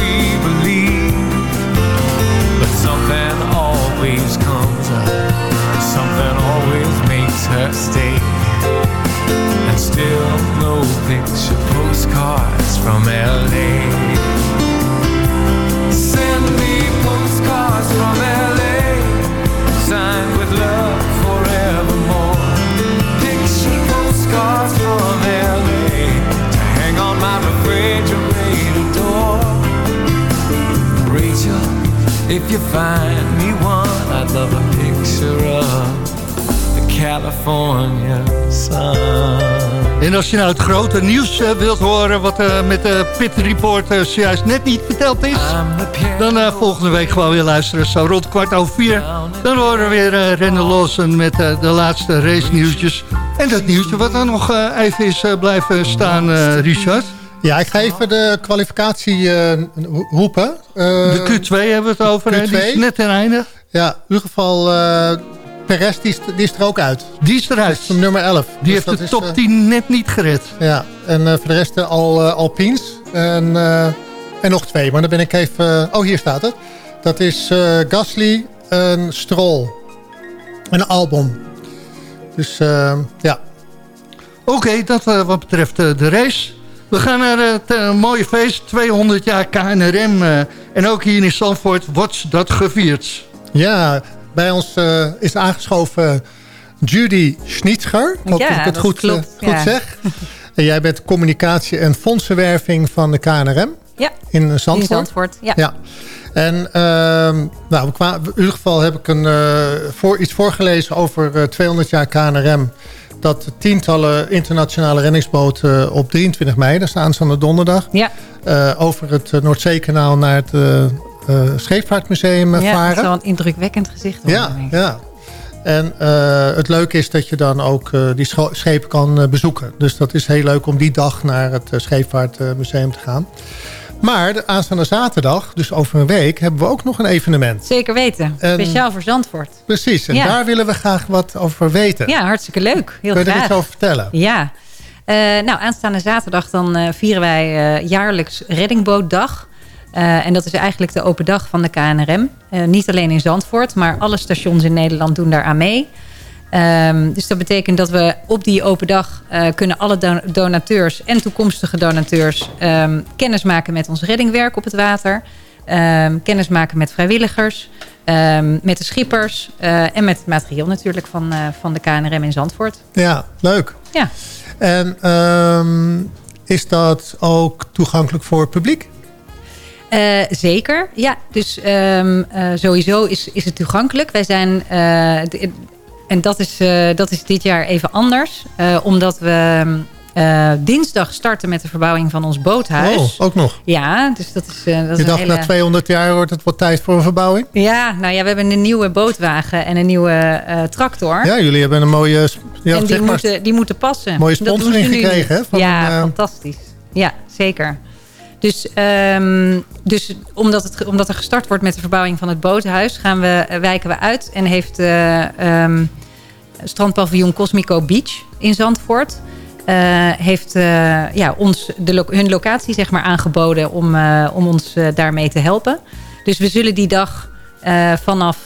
we believe. But something always comes up, something always makes her stay. And still no picture postcards from LA. Send me postcards from LA, if you find me one, I'd love a picture of the California sun. En als je nou het grote nieuws eh, wilt horen... wat eh, met de Pit Report zojuist net niet verteld is... dan eh, volgende week gewoon weer luisteren. Zo rond kwart over vier. Dan horen we weer Randall Lawson met de laatste race nieuwtjes. En dat nieuwtje wat er nog even is blijven staan, Richard. Ja, ik ga even de kwalificatie eh, roepen. Eh, De Q2 hebben we het over. hè? Die is Q2. net ten einde. Ja, in ieder geval eh Perez, die is, die is er ook uit. Die is eruit. Nummer 11. Die Dus dat heeft de top eh, 10 net niet gered. Ja, en voor de rest al Alpines. En, en nog twee, maar dan ben ik even... oh, hier staat het. Dat is Gasly en Stroll. En Albon. Dus ja. Oké, dat wat betreft de race. We gaan naar het eh, mooie feest, 200 jaar KNRM. eh, en ook hier in Zandvoort wordt dat gevierd. Ja, bij ons eh, is aangeschoven Judy Schnitzger. Ik hoop Ja, dat ik het dat goed, klopt, goed ja. zeg. En jij bent communicatie en fondsenwerving van de KNRM Ja, in Zandvoort. in Zandvoort. Ja. Ja. En ehm, nou, in ieder geval heb ik een, eh, voor, iets voorgelezen over eh, 200 jaar KNRM. Dat tientallen internationale reddingsboten op 23 mei, dat is aanstaande donderdag, Ja, eh, over het eh, Noordzeekanaal naar het eh, eh, Scheepvaartmuseum eh, ja dat varen. is wel een indrukwekkend gezicht. worden, Ja, ja. En eh, het leuke is dat je dan ook eh, die schepen kan eh, bezoeken. Dus dat is heel leuk om die dag naar het uh, Scheepvaartmuseum te gaan. Maar de aanstaande zaterdag, dus over een week, hebben we ook nog een evenement. Zeker weten. En- Speciaal voor Zandvoort. Precies, en Ja. daar willen we graag wat over weten. Ja, hartstikke leuk. Heel Kun je er iets over vertellen? Ja. Eh, nou, aanstaande zaterdag dan eh, vieren wij eh, jaarlijks Reddingbootdag. En dat is eigenlijk de open dag van de KNRM. Niet alleen in Zandvoort, maar alle stations in Nederland doen daar aan mee. Ehm, dus dat betekent dat we op die open dag eh, kunnen alle don- donateurs en toekomstige donateurs ehm, kennis maken met ons reddingwerk op het water. Ehm, kennis maken met vrijwilligers, met de schippers eh, en met het materieel natuurlijk van, eh, van de KNRM in Zandvoort. Ja, leuk. Ja. En is dat ook toegankelijk voor het publiek? Zeker, ja. Dus sowieso is, is het toegankelijk. Wij zijn, en dat is, eh, dat is dit jaar even anders. eh, omdat we eh, dinsdag starten met de verbouwing van ons boothuis. Oh, ook nog. Ja, dus dat is, eh, dat Je dacht hele... na 200 jaar wordt het wat tijd voor een verbouwing? Ja, nou ja, we hebben een nieuwe bootwagen en een nieuwe tractor. Ja, jullie hebben een mooie, ja, en die, maar, moeten, die moeten passen. mooie sponsoring gekregen, hè, van ja, fantastisch. Ja, zeker. Dus, ehm, dus omdat, het, omdat er gestart wordt met de verbouwing van het boothuis... Gaan we, eh, wijken we uit en heeft eh ehm, strandpaviljoen Cosmico Beach in Zandvoort... eh, heeft ja, ons de hun locatie zeg maar, aangeboden om, om ons daarmee te helpen. Dus we zullen die dag vanaf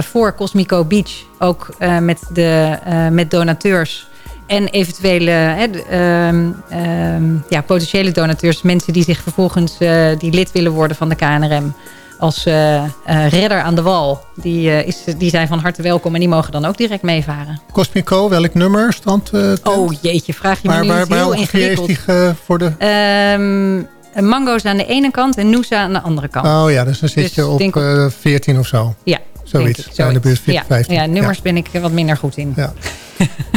voor Cosmico Beach ook met, de, met donateurs en eventuele hè, de, ehm, ehm, ja, potentiële donateurs, mensen die zich vervolgens eh, die lid willen worden van de KNRM als eh, eh, redder aan de wal. Die, eh, is, die zijn van harte welkom en die mogen dan ook direct meevaren. Cosmico, welk nummer? Stand, eh? Oh jeetje, vraag je me waar, nu waar, waar heel is ingewikkeld. die voor de... Ehm, mango's aan de ene kant en Noosa aan de andere kant. Oh ja, dus dan zit Dus je op denk eh, 14 of zo. Ja, Zoiets. ik, Ja, in de buurt ja, 15. ja, nummers ben ik wat minder goed in. Ja.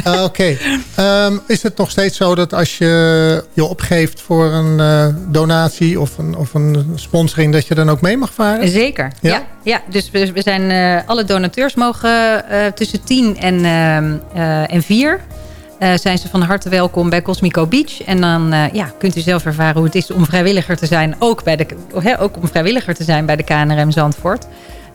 Ah, Oké. (laughs) Ehm, is het nog steeds zo dat als je je opgeeft voor een eh, donatie of een, of een sponsoring... dat je dan ook mee mag varen? Zeker, Ja? ja. ja, dus we, we zijn, eh, alle donateurs mogen eh, tussen 10 en, ehm, eh, en 4... eh, zijn ze van harte welkom bij Cosmico Beach. En dan ja, kunt u zelf ervaren hoe het is om vrijwilliger te zijn. Ook, bij de, ook om vrijwilliger te zijn bij de KNRM Zandvoort.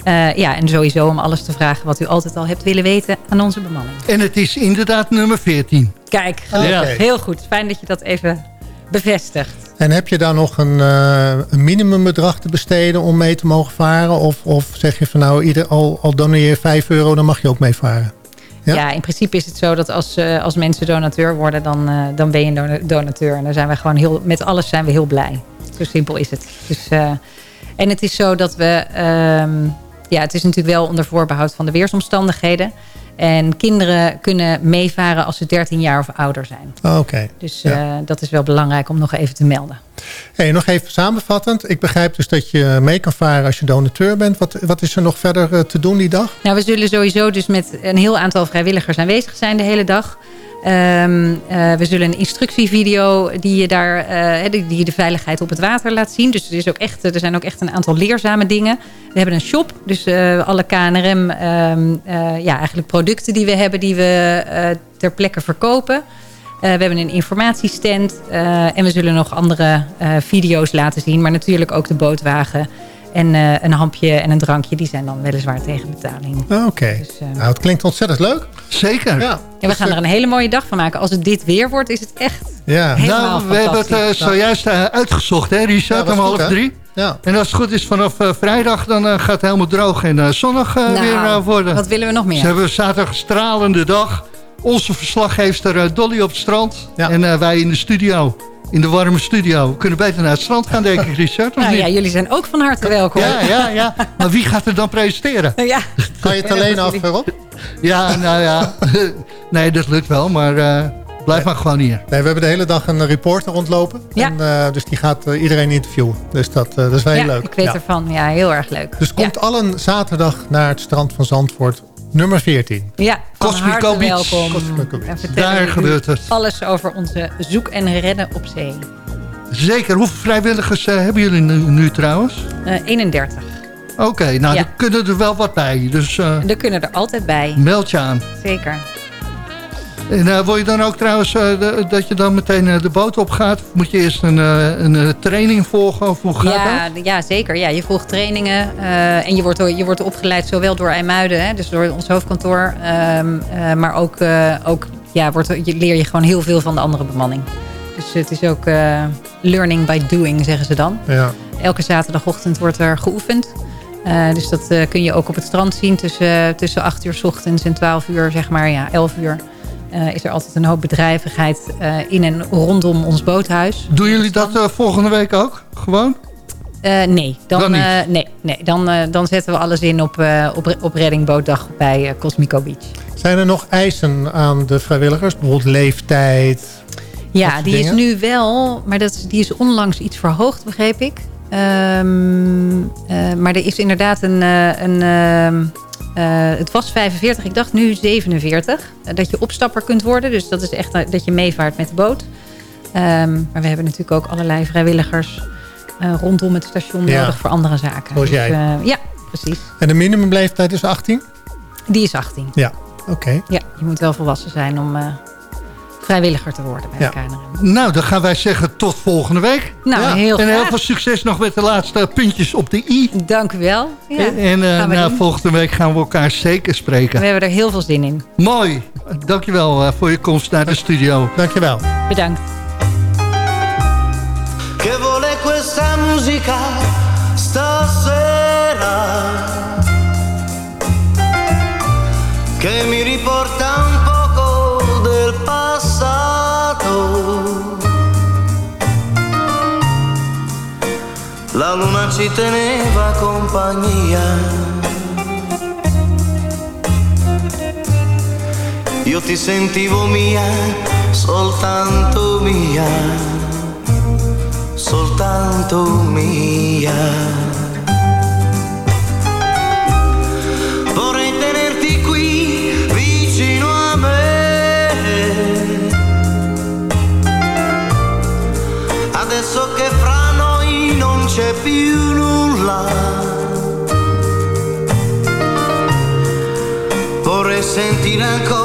Eh, ja, en sowieso om alles te vragen wat u altijd al hebt willen weten aan onze bemanning. En het is inderdaad nummer 14. Kijk, Ah, heel goed. Fijn dat je dat even bevestigt. En heb je dan nog een, eh, een minimumbedrag te besteden om mee te mogen varen? Of, of zeg je van nou, ieder, al, al doneer je 5 euro, dan mag je ook mee varen? Ja? Ja? in principe is het zo dat als, eh, als mensen donateur worden, dan, eh, dan ben je een dona- donateur. En dan zijn we gewoon heel, met alles zijn we heel blij. Zo simpel is het. Dus, eh, en het is zo dat we, ehm, ja, het is natuurlijk wel onder voorbehoud van de weersomstandigheden. En kinderen kunnen meevaren als ze 13 jaar of ouder zijn. Ah, Oké. Dus Ja. eh, dat is wel belangrijk om nog even te melden. Hey, nog even samenvattend. Ik begrijp dus dat je mee kan varen als je donateur bent. Wat, wat is er nog verder eh, te doen die dag? Nou, we zullen sowieso dus met een heel aantal vrijwilligers aanwezig zijn de hele dag. Ehm, eh, we zullen een instructievideo die je, daar, eh, die, die de veiligheid op het water laat zien. Dus er, is ook echt, er zijn ook echt een aantal leerzame dingen. We hebben een shop, dus eh, alle KNRM, ehm, eh, ja, eigenlijk producten die we hebben, die we ter plekke verkopen. We hebben een informatiestand en we zullen nog andere video's laten zien. Maar natuurlijk ook de bootwagen en eh, een hampje en een drankje. Die zijn dan weliswaar tegen betaling. Ah, Oké. Dus, eh, Nou, het klinkt ontzettend leuk. Zeker. Ja. ja, we gaan er een hele mooie dag van maken. Als het dit weer wordt, is het echt Ja. helemaal Nou, we hebben het eh, zojuist uitgezocht, hè, Richard, om half drie. Ja. En als het goed is, vanaf eh, vrijdag dan gaat het helemaal droog en eh, zonnig Nou, weer worden. Wat willen we nog Ze meer? hebben zaterdag een stralende dag. Onze verslaggeefster eh, Dolly op het strand. Ja. En eh, wij in de studio. In de warme studio. We kunnen beter naar het strand gaan, denk ik, Richard. of Nou ja, niet? jullie zijn ook van harte welkom. ja, ja, ja. (laughs) Maar wie gaat er dan presenteren? Ja. Kan je het alleen af, Rob? Ja, nou ja. (laughs) nee, dat lukt wel, maar eh, blijf maar gewoon hier. Nee, we hebben de hele dag een reporter rondlopen. Ja. En, eh, dus die gaat eh, iedereen interviewen. Dus dat, eh, dat is wel heel Ja, leuk. ik weet Ja. ervan. Ja, heel erg leuk. Dus komt Ja. allen zaterdag naar het strand van Zandvoort Nummer 14. Ja, van Cosmico harte Beach. welkom. Cosmico Beach. En vertellen Daar gebeurt het. Alles over onze zoek en redden op zee. Zeker. Hoeveel vrijwilligers eh, hebben jullie nu, nu trouwens? Eh 31. Oké, nou, Ja. er kunnen er wel wat bij. Dus eh, Er kunnen er altijd bij. meld je aan. Zeker. En eh, wil je dan ook trouwens eh, de- dat je dan meteen eh, de boot op gaat? Of moet je eerst een, een training volgen? Of hoe gaat Ja, dat? ja, zeker. Ja, je volgt trainingen en je wordt, je wordt opgeleid zowel door IJmuiden, hè, dus door ons hoofdkantoor. ehm, eh, maar ook, ook ja, wordt, je, leer je gewoon heel veel van de andere bemanning. Dus het is ook learning by doing, zeggen ze dan. Ja. Elke zaterdagochtend wordt er geoefend. Dus dat kun je ook op het strand zien tussen, tussen 8 uur s ochtends en 12 uur, zeg maar, ja, 11 uur. Eh, is er altijd een hoop bedrijvigheid eh, in en rondom ons boothuis. Doen jullie dat eh, volgende week ook? Gewoon? Eh, nee, dan, eh, nee, nee dan, eh, dan zetten we alles in op, eh, op, op reddingbootdag bij Cosmico Beach. Zijn er nog eisen aan de vrijwilligers? Bijvoorbeeld leeftijd? Ja, die is nu wel, maar dat, die is onlangs iets verhoogd, begreep ik. Ehm, eh, maar er is inderdaad een... eh, een ehm, eh, het was 45, ik dacht nu 47. eh, dat je opstapper kunt worden. Dus dat is echt eh, dat je meevaart met de boot. Ehm, maar we hebben natuurlijk ook allerlei vrijwilligers eh, rondom het station Ja. nodig voor andere zaken. Zoals Dus, jij. eh, ja, precies. En de minimumleeftijd is 18? Die is 18. Ja, oké. Ja, je moet wel volwassen zijn om eh, vrijwilliger te worden bij Ja. de KNRM. Nou, dan gaan wij zeggen tot volgende week. Nou, heel En heel graag. veel succes nog met de laatste puntjes op de i. Dank u wel. Ja, en eh, we nou, doen. volgende week gaan we elkaar zeker spreken. We hebben er heel veel zin in. Mooi. Dankjewel eh, voor je komst naar de studio. Dankjewel. Bedankt. Che vuole questa musica stasera Che mi La luna ci teneva compagnia Io ti sentivo mia, soltanto mia soltanto mia. dirán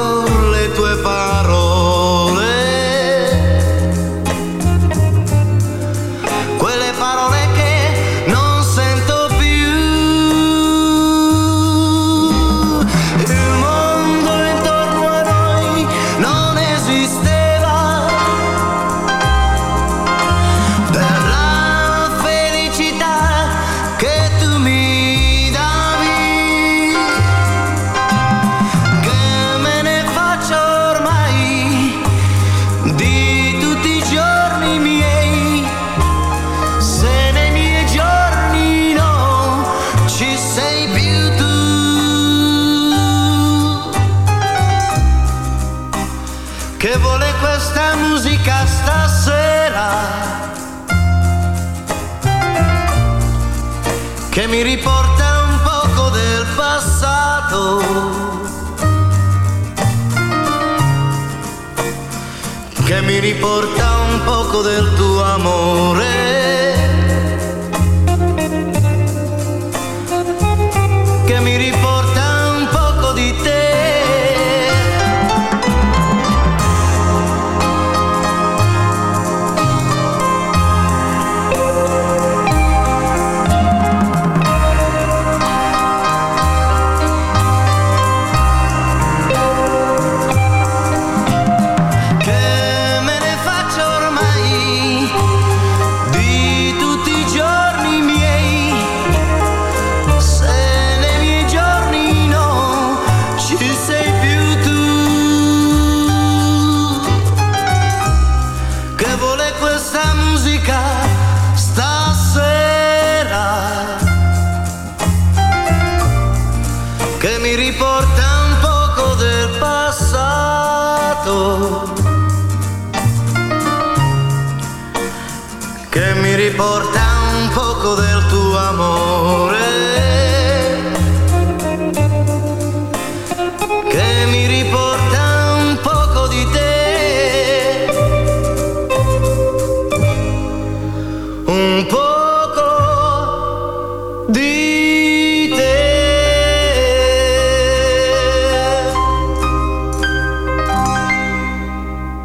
mi riporta un poco del passato. Che mi riporta un poco del tuo amore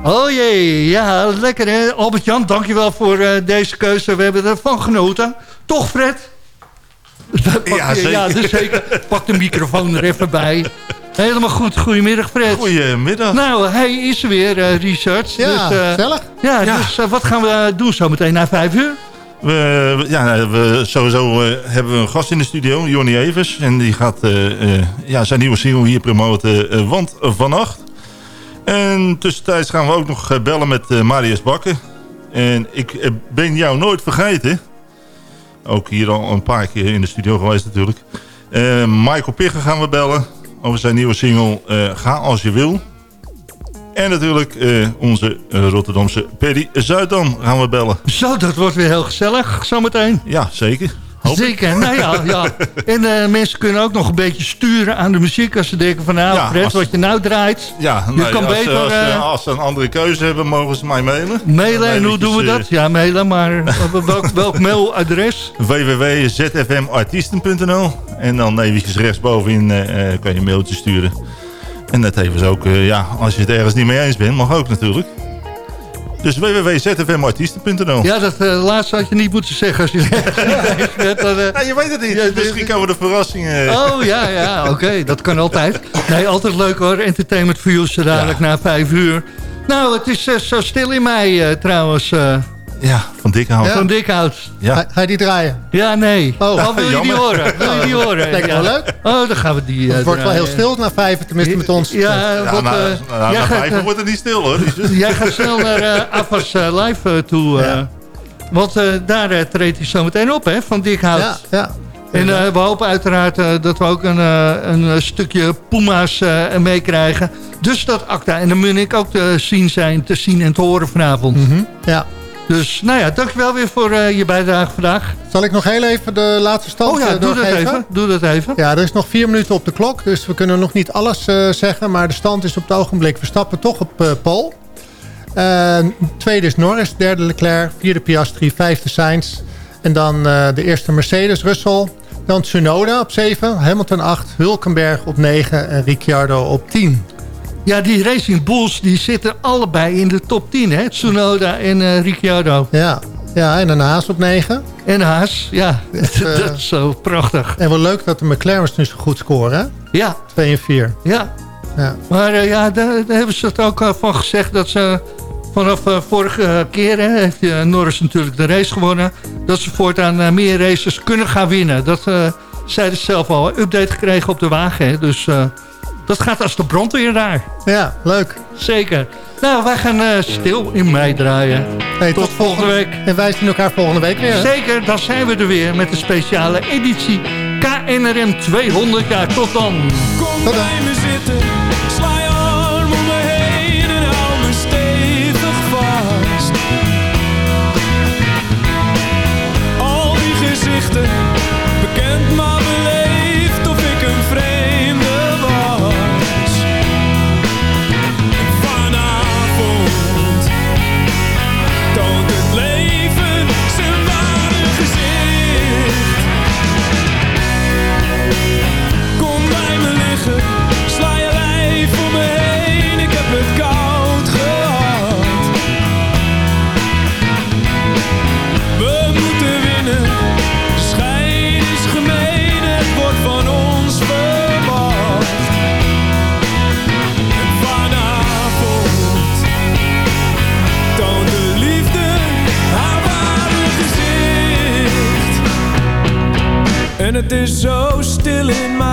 Ja, lekker hè. Albert-Jan, dankjewel voor eh, deze keuze. We hebben ervan genoten. Toch, Fred? Ja, zeker. ja dus zeker. Pak de microfoon er even bij. Helemaal goed. Goedemiddag, Fred. Goedemiddag. Nou, hij is er weer, eh Research. Ja, dus, eh, gezellig. Ja, Ja. dus wat gaan we doen zometeen na vijf uur? We, ja, we, sowieso eh, hebben we een gast in de studio, Jonny Evers. En die gaat eh, eh, ja, zijn nieuwe single hier promoten, eh, Want Vannacht. En tussentijds gaan we ook nog eh, bellen met eh, Marius Bakken. En ik eh, ben jou nooit vergeten. Ook hier al een paar keer in de studio geweest natuurlijk. Eh, Michael Piggen gaan we bellen over zijn nieuwe single Ga Als Je Wil. En natuurlijk onze Rotterdamse Perry Zuidam gaan we bellen. Zo, dat wordt weer heel gezellig zometeen. Ja, zeker. Hoop ik. Zeker, nou ja, ja. (laughs) En eh, mensen kunnen ook nog een beetje sturen aan de muziek... als ze denken van nou, Ja, Fred, als- wat je nou draait... Ja, Je nee, kan als, beter, als, eh, als ze een andere keuze hebben, mogen ze mij mailen. Mailen, en hoe doen we dat? Ja, mailen, maar welk, welk (laughs) mailadres? www.zfmartiesten.nl En dan eventjes rechtsbovenin eh, kan je een mailtje sturen. En dat even ook, ja, als je het ergens niet mee eens bent, mag ook natuurlijk. Dus www.zfmartiesten.nl Ja, dat eh, laatste had je niet moeten zeggen als je (laughs) niet eens bent. dan, eh, Ja, je weet het niet. Misschien komen de verrassingen. Oh, ja, ja, oké. dat kan altijd. Nee, altijd leuk hoor. Entertainment zo dadelijk na vijf uur. Nou, het is eh, zo stil in mij eh, trouwens. Eh, Ja, van Dikhout. Van Dikhout. Ja. Ga, ga je die draaien? Ja, nee. Oh. Oh, wil je die horen? Wil je die horen? Lijkt Ja. wel leuk. Oh, dan gaan we die eh, Het wordt wel heel stil na vijf, tenminste met ons. Ja, Ja, wat, na, eh, na, jij na gaat, vijf eh, wordt het niet stil hoor. Jij gaat snel naar eh eh, Live eh, toe. eh. Ja. Want eh, daar eh, treedt hij zo meteen op, hè, van Dikhout. Ja, ja. En eh, we hopen uiteraard eh, dat we ook een, eh, een eh, stukje Puma's eh, meekrijgen. Dus dat Acta en de Munnik ook te zien zijn, te zien en te horen vanavond. Mhm. ja. Dus nou ja, dankjewel weer voor eh, je bijdrage vandaag. Zal ik nog heel even de laatste stand Oh ja, eh, doe dat even. Doe dat even. Ja, er is nog vier minuten op de klok, dus we kunnen nog niet alles eh, zeggen. Maar de stand is op het ogenblik Verstappen toch op eh Pol. Tweede is Norris, derde Leclerc, vierde Piastri, vijfde Sainz. En dan de eerste Mercedes, Russell. Dan Tsunoda op 7, Hamilton 8, Hulkenberg op 9 en Ricciardo op 10. Ja, die Racing Bulls die zitten allebei in de top 10, hè? Tsunoda en eh, Ricciardo. Ja, ja en een Haas op 9. En Haas, ja. (laughs) eh, dat is zo prachtig. En wel leuk dat de McLaren's nu zo goed scoren, hè? Ja, 2 en 4. ja. Ja. Maar eh, ja, daar, daar hebben ze het ook van gezegd dat ze vanaf vorige keer hè, heeft Norris natuurlijk de race gewonnen. Dat ze voortaan meer races kunnen gaan winnen. Dat zeiden ze zelf al. Update gekregen op de wagen. Hè, dus dat gaat als de brandweer daar. ja, leuk. Zeker. Nou, wij gaan eh, stil in mei draaien. Hey, Tot volgende week. En wij zien elkaar volgende week weer. hè? Zeker, dan zijn we er weer met de speciale editie KNRM 200 jaar. Tot dan. Kom Tot dan. bij me zitten, het is zo stil in mij.